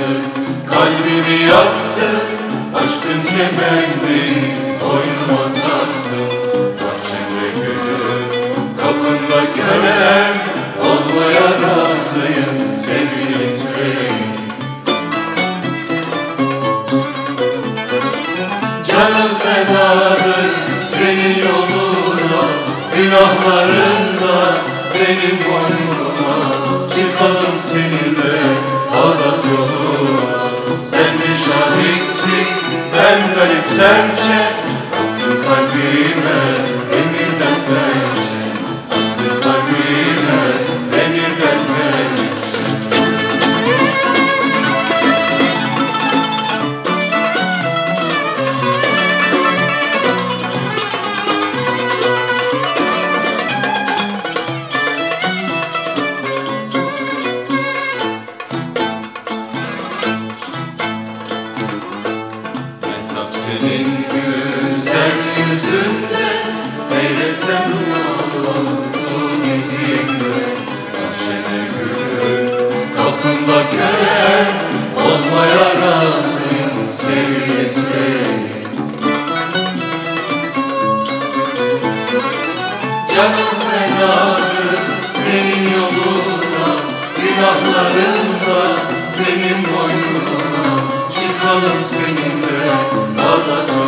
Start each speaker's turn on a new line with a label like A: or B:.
A: yaktın Kalbimi yaktın Aşkın kemendi Boynuma taktın Bahçende gülüm Kapında kölem Olmaya razıyım Sevgili sevgilim Canım fedadır Senin yoluna Günahlarında Benim boynuma. Çıkalım senin ben senin yüzünde Seyretsem yolun izinde Bahçede gülün kapında kölen Olmaya razıyım sevgili Hüseyin Canım fedadır senin yoluna Günahlarında benim boynuma. Çıkalım seninle Ağladım